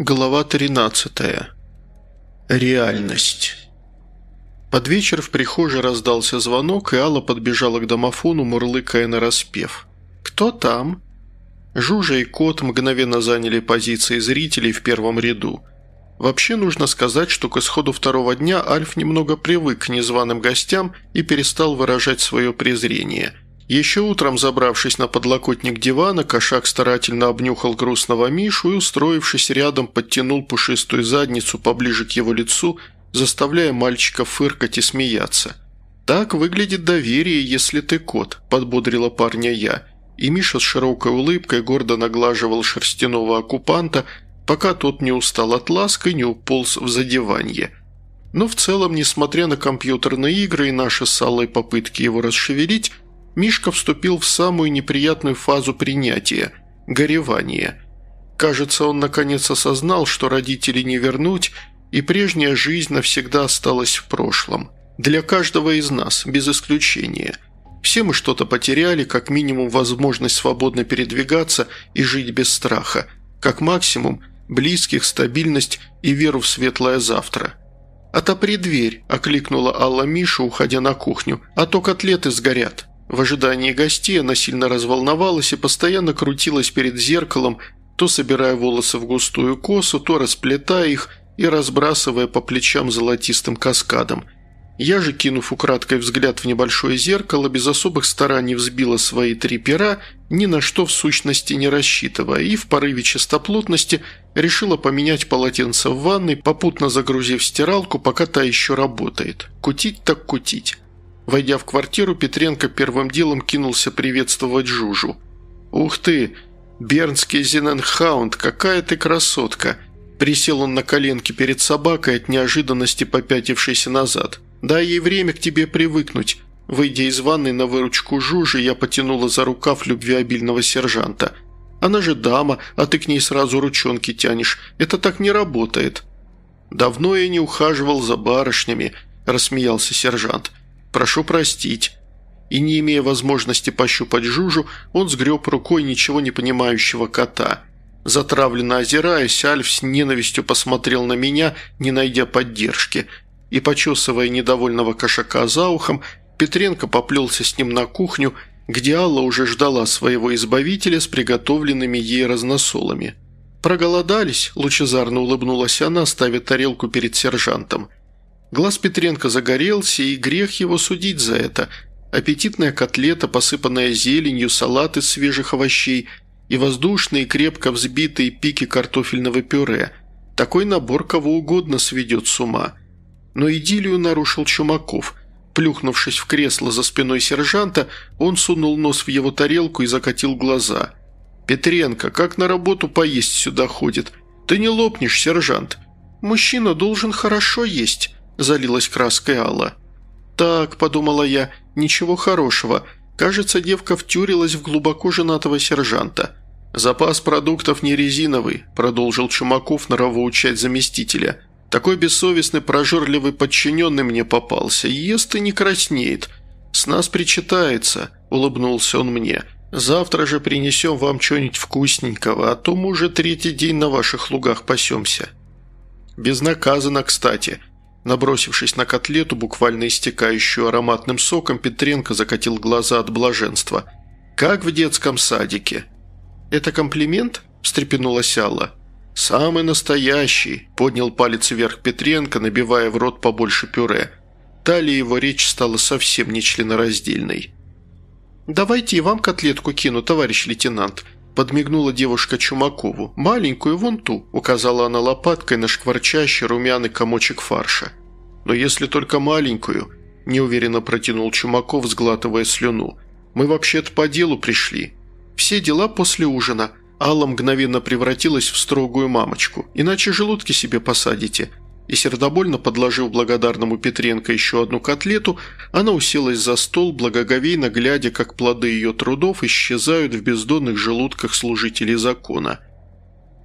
Глава 13. Реальность. Под вечер в прихожей раздался звонок, и Алла подбежала к домофону, мурлыкая на распев. «Кто там?» Жужа и кот мгновенно заняли позиции зрителей в первом ряду. Вообще нужно сказать, что к исходу второго дня Альф немного привык к незваным гостям и перестал выражать свое презрение – еще утром, забравшись на подлокотник дивана, кошак старательно обнюхал грустного Мишу и, устроившись рядом, подтянул пушистую задницу поближе к его лицу, заставляя мальчика фыркать и смеяться. «Так выглядит доверие, если ты кот», – подбодрила парня я. И Миша с широкой улыбкой гордо наглаживал шерстяного оккупанта, пока тот не устал от ласк и не уполз в задеванье. Но в целом, несмотря на компьютерные игры и наши с Аллой попытки его расшевелить, Мишка вступил в самую неприятную фазу принятия – горевание. Кажется, он наконец осознал, что родителей не вернуть, и прежняя жизнь навсегда осталась в прошлом. Для каждого из нас, без исключения. Все мы что-то потеряли, как минимум возможность свободно передвигаться и жить без страха, как максимум близких, стабильность и веру в светлое завтра. «Отопри дверь», – окликнула Алла Миша, уходя на кухню, – «а то котлеты сгорят». В ожидании гостей она сильно разволновалась и постоянно крутилась перед зеркалом, то собирая волосы в густую косу, то расплетая их и разбрасывая по плечам золотистым каскадом. Я же, кинув украдкой взгляд в небольшое зеркало, без особых стараний взбила свои три пера, ни на что в сущности не рассчитывая, и в порыве чистоплотности решила поменять полотенце в ванной, попутно загрузив стиралку, пока та еще работает. Кутить так кутить. Войдя в квартиру, Петренко первым делом кинулся приветствовать Жужу. «Ух ты! Бернский Зененхаунд, какая ты красотка!» Присел он на коленки перед собакой от неожиданности попятившейся назад. «Дай ей время к тебе привыкнуть». Выйдя из ванной на выручку Жужи, я потянула за рукав любвеобильного сержанта. «Она же дама, а ты к ней сразу ручонки тянешь. Это так не работает». «Давно я не ухаживал за барышнями», – рассмеялся сержант. «Прошу простить». И не имея возможности пощупать Жужу, он сгреб рукой ничего не понимающего кота. Затравленно озираясь, Альф с ненавистью посмотрел на меня, не найдя поддержки. И, почесывая недовольного кошака за ухом, Петренко поплелся с ним на кухню, где Алла уже ждала своего избавителя с приготовленными ей разносолами. «Проголодались?» – лучезарно улыбнулась она, ставя тарелку перед сержантом. Глаз Петренко загорелся, и грех его судить за это. Аппетитная котлета, посыпанная зеленью, салат из свежих овощей и воздушные, крепко взбитые пики картофельного пюре. Такой набор кого угодно сведет с ума. Но идиллию нарушил Чумаков. Плюхнувшись в кресло за спиной сержанта, он сунул нос в его тарелку и закатил глаза. «Петренко, как на работу поесть сюда ходит? Ты не лопнешь, сержант. Мужчина должен хорошо есть» залилась краской Алла. «Так», – подумала я, – «ничего хорошего. Кажется, девка втюрилась в глубоко женатого сержанта». «Запас продуктов не резиновый», – продолжил Чумаков норовоучать заместителя. «Такой бессовестный, прожорливый подчиненный мне попался. Ест и не краснеет. С нас причитается», – улыбнулся он мне. «Завтра же принесем вам что-нибудь вкусненького, а то мы уже третий день на ваших лугах пасемся». «Безнаказанно, кстати», Набросившись на котлету, буквально истекающую ароматным соком, Петренко закатил глаза от блаженства. «Как в детском садике». «Это комплимент?» – встрепенулась Алла. «Самый настоящий», – поднял палец вверх Петренко, набивая в рот побольше пюре. Талия его речь стала совсем нечленораздельной. «Давайте и вам котлетку кину, товарищ лейтенант», – подмигнула девушка Чумакову. «Маленькую, вон ту», – указала она лопаткой на шкварчащий румяный комочек фарша. «Но если только маленькую», – неуверенно протянул Чумаков, сглатывая слюну. «Мы вообще-то по делу пришли. Все дела после ужина». Алла мгновенно превратилась в строгую мамочку. «Иначе желудки себе посадите». И сердобольно подложив благодарному Петренко еще одну котлету, она уселась за стол, благоговейно глядя, как плоды ее трудов исчезают в бездонных желудках служителей закона.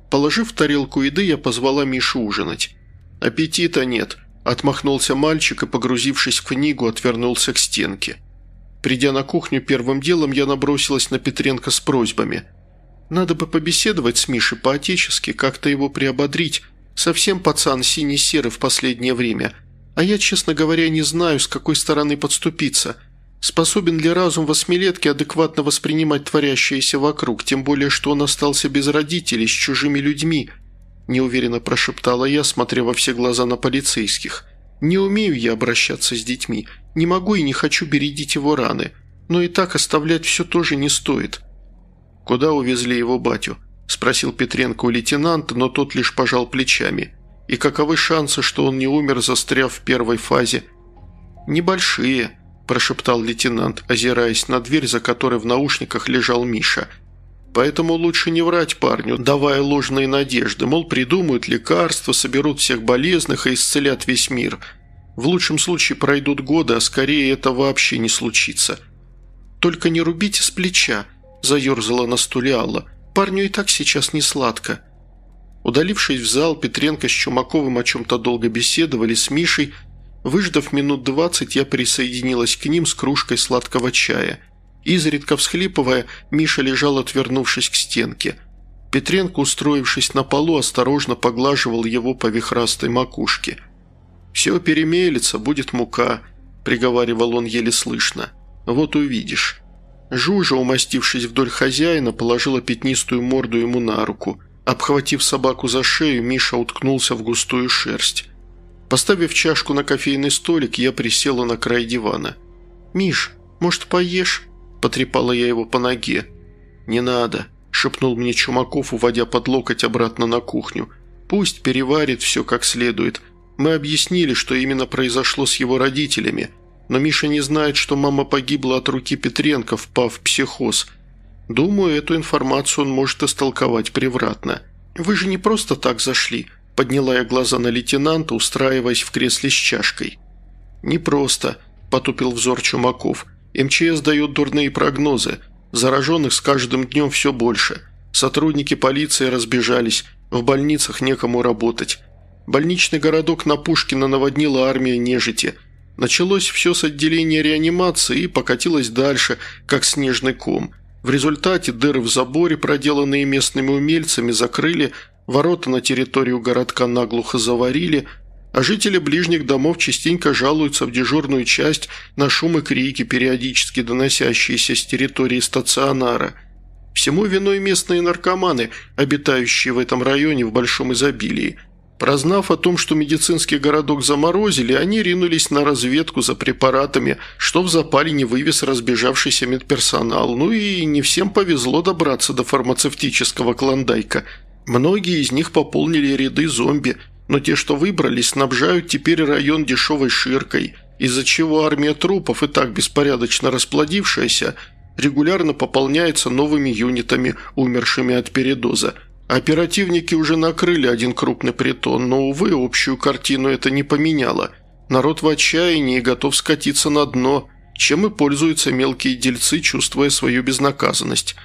Положив тарелку еды, я позвала Мишу ужинать. «Аппетита нет», Отмахнулся мальчик и, погрузившись в книгу, отвернулся к стенке. Придя на кухню, первым делом я набросилась на Петренко с просьбами. Надо бы побеседовать с Мишей по-отечески, как-то его приободрить. Совсем пацан синий-серый в последнее время. А я, честно говоря, не знаю, с какой стороны подступиться. Способен ли разум восьмилетки адекватно воспринимать творящееся вокруг, тем более, что он остался без родителей, с чужими людьми?» Неуверенно прошептала я, смотря во все глаза на полицейских. «Не умею я обращаться с детьми, не могу и не хочу бередить его раны, но и так оставлять все тоже не стоит». «Куда увезли его батю?» – спросил Петренко у лейтенанта, но тот лишь пожал плечами. «И каковы шансы, что он не умер, застряв в первой фазе?» «Небольшие», – прошептал лейтенант, озираясь на дверь, за которой в наушниках лежал Миша. «Поэтому лучше не врать парню, давая ложные надежды, мол, придумают лекарства, соберут всех болезных и исцелят весь мир. В лучшем случае пройдут годы, а скорее это вообще не случится». «Только не рубите с плеча», – заерзала на стуле Алла. «Парню и так сейчас не сладко». Удалившись в зал, Петренко с Чумаковым о чем-то долго беседовали с Мишей, Выждав минут двадцать, я присоединилась к ним с кружкой сладкого чая. Изредка всхлипывая, Миша лежал, отвернувшись к стенке. Петренко, устроившись на полу, осторожно поглаживал его по вихрастой макушке. «Все перемелется, будет мука», – приговаривал он еле слышно. «Вот увидишь». Жужа, умастившись вдоль хозяина, положила пятнистую морду ему на руку. Обхватив собаку за шею, Миша уткнулся в густую шерсть. Поставив чашку на кофейный столик, я присела на край дивана. «Миш, может, поешь?» – потрепала я его по ноге. «Не надо», – шепнул мне Чумаков, уводя под локоть обратно на кухню. «Пусть переварит все как следует. Мы объяснили, что именно произошло с его родителями, но Миша не знает, что мама погибла от руки Петренко, впав в психоз. Думаю, эту информацию он может истолковать превратно. Вы же не просто так зашли», Подняла я глаза на лейтенанта, устраиваясь в кресле с чашкой. «Непросто», – потупил взор Чумаков. «МЧС дает дурные прогнозы. Зараженных с каждым днем все больше. Сотрудники полиции разбежались. В больницах некому работать. Больничный городок на Пушкина наводнила армия нежити. Началось все с отделения реанимации и покатилось дальше, как снежный ком. В результате дыры в заборе, проделанные местными умельцами, закрыли Ворота на территорию городка наглухо заварили, а жители ближних домов частенько жалуются в дежурную часть на шум и крики, периодически доносящиеся с территории стационара. Всему виной местные наркоманы, обитающие в этом районе в большом изобилии. Прознав о том, что медицинский городок заморозили, они ринулись на разведку за препаратами, что в запале не вывез разбежавшийся медперсонал. Ну и не всем повезло добраться до фармацевтического клондайка – Многие из них пополнили ряды зомби, но те, что выбрались, снабжают теперь район дешевой ширкой, из-за чего армия трупов, и так беспорядочно расплодившаяся, регулярно пополняется новыми юнитами, умершими от передоза. Оперативники уже накрыли один крупный притон, но, увы, общую картину это не поменяло. Народ в отчаянии готов скатиться на дно, чем и пользуются мелкие дельцы, чувствуя свою безнаказанность.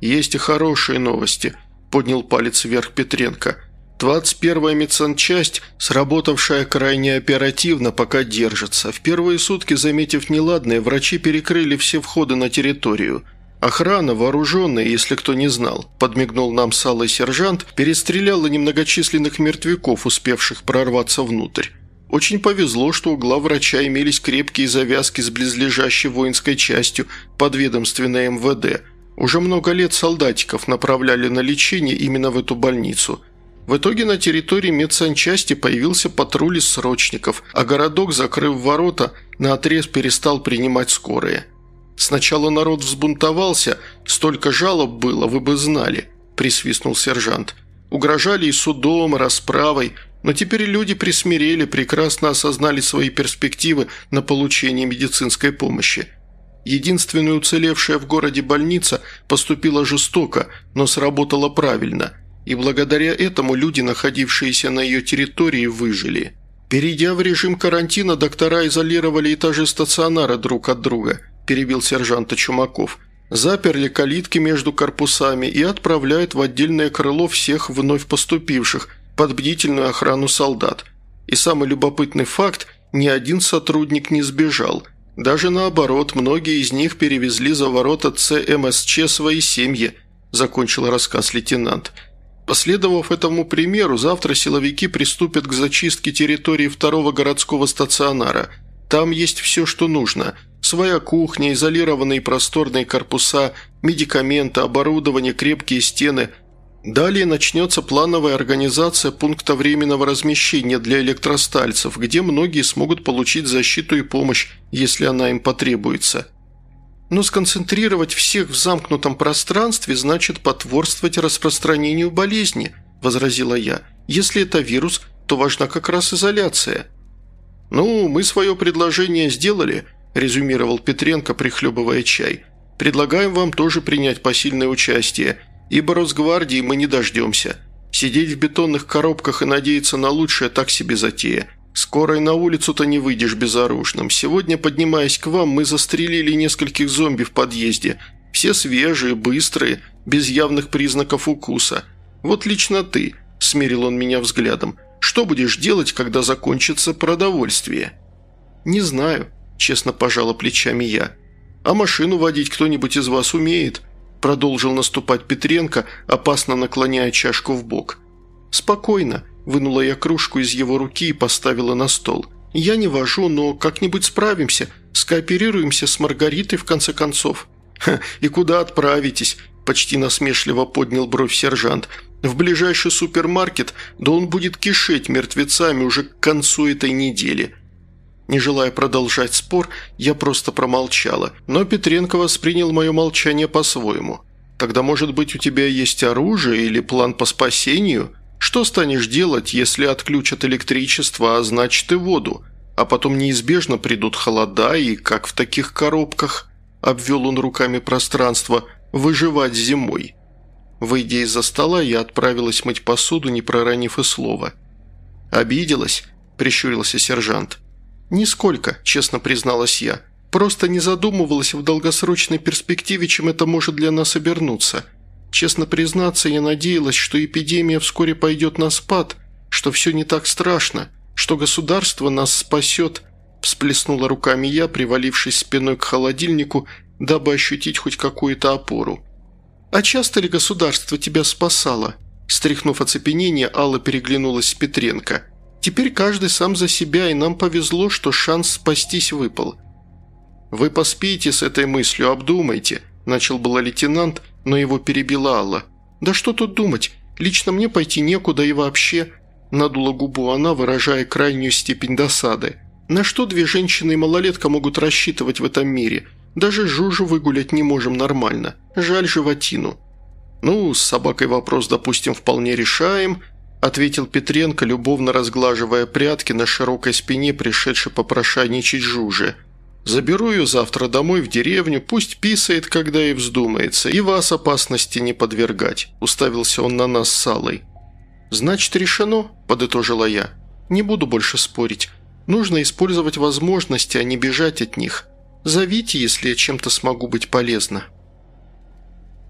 Есть и хорошие новости –– поднял палец вверх Петренко. «21-я медсанчасть, сработавшая крайне оперативно, пока держится. В первые сутки, заметив неладное, врачи перекрыли все входы на территорию. Охрана, вооруженная, если кто не знал, подмигнул нам салый сержант, перестреляла немногочисленных мертвяков, успевших прорваться внутрь. Очень повезло, что у главврача имелись крепкие завязки с близлежащей воинской частью подведомственной МВД – уже много лет солдатиков направляли на лечение именно в эту больницу. В итоге на территории медсанчасти появился патруль из срочников, а городок, закрыв ворота, наотрез перестал принимать скорые. Сначала народ взбунтовался, столько жалоб было, вы бы знали», – присвистнул сержант. «Угрожали и судом, и расправой, но теперь люди присмирели, прекрасно осознали свои перспективы на получение медицинской помощи. Единственная уцелевшая в городе больница поступила жестоко, но сработала правильно, и благодаря этому люди, находившиеся на ее территории, выжили. Перейдя в режим карантина, доктора изолировали этажи стационара друг от друга, перебил сержанта Чумаков. Заперли калитки между корпусами и отправляют в отдельное крыло всех вновь поступивших под бдительную охрану солдат. И самый любопытный факт – ни один сотрудник не сбежал – даже наоборот, многие из них перевезли за ворота ЦМСЧ свои семьи. – закончил рассказ лейтенант. Последовав этому примеру, завтра силовики приступят к зачистке территории второго городского стационара. Там есть все, что нужно. Своя кухня, изолированные просторные корпуса, медикаменты, оборудование, крепкие стены. Далее начнется плановая организация пункта временного размещения для электростальцев, где многие смогут получить защиту и помощь, если она им потребуется. Но сконцентрировать всех в замкнутом пространстве значит потворствовать распространению болезни», – возразила я. «Если это вирус, то важна как раз изоляция». «Ну, мы свое предложение сделали», – резюмировал Петренко, прихлебывая чай. «Предлагаем вам тоже принять посильное участие, ибо Росгвардии мы не дождемся. Сидеть в бетонных коробках и надеяться на лучшее так себе затея. «Скоро и на улицу-то не выйдешь безоружным. Сегодня, поднимаясь к вам, мы застрелили нескольких зомби в подъезде. Все свежие, быстрые, без явных признаков укуса. Вот лично ты», – смерил он меня взглядом, – «что будешь делать, когда закончится продовольствие?» «Не знаю», – честно пожала плечами я. «А машину водить кто-нибудь из вас умеет?» – продолжил наступать Петренко, опасно наклоняя чашку в бок. «Спокойно», Вынула я кружку из его руки и поставила на стол. «Я не вожу, но как-нибудь справимся. Скооперируемся с Маргаритой, в конце концов». «Ха, и куда отправитесь?» – почти насмешливо поднял бровь сержант. «В ближайший супермаркет, да он будет кишеть мертвецами уже к концу этой недели». Не желая продолжать спор, я просто промолчала, но Петренко воспринял мое молчание по-своему. «Тогда, может быть, у тебя есть оружие или план по спасению?» Что станешь делать, если отключат электричество, а значит и воду? А потом неизбежно придут холода и, как в таких коробках, обвел он руками пространство, выживать зимой. Выйдя из-за стола, я отправилась мыть посуду, не проронив и слова. «Обиделась?» – прищурился сержант. «Нисколько», – честно призналась я. «Просто не задумывалась в долгосрочной перспективе, чем это может для нас обернуться». Честно признаться, я надеялась, что эпидемия вскоре пойдет на спад, что все не так страшно, что государство нас спасет», – всплеснула руками я, привалившись спиной к холодильнику, дабы ощутить хоть какую-то опору. «А часто ли государство тебя спасало?» Стряхнув оцепенение, Алла переглянулась с Петренко. «Теперь каждый сам за себя, и нам повезло, что шанс спастись выпал». «Вы поспите с этой мыслью, обдумайте», – начал было лейтенант, но его перебила Алла. «Да что тут думать? Лично мне пойти некуда и вообще...» Надула губу она, выражая крайнюю степень досады. «На что две женщины и малолетка могут рассчитывать в этом мире? Даже Жужу выгулять не можем нормально. Жаль животину». «Ну, с собакой вопрос, допустим, вполне решаем», ответил Петренко, любовно разглаживая прятки на широкой спине, пришедшей попрошайничать Жужи. Заберу ее завтра домой в деревню, пусть писает, когда ей вздумается, и вас опасности не подвергать», – уставился он на нас с Аллой. «Значит, решено», – подытожила я. «Не буду больше спорить. Нужно использовать возможности, а не бежать от них. Зовите, если я чем-то смогу быть полезна».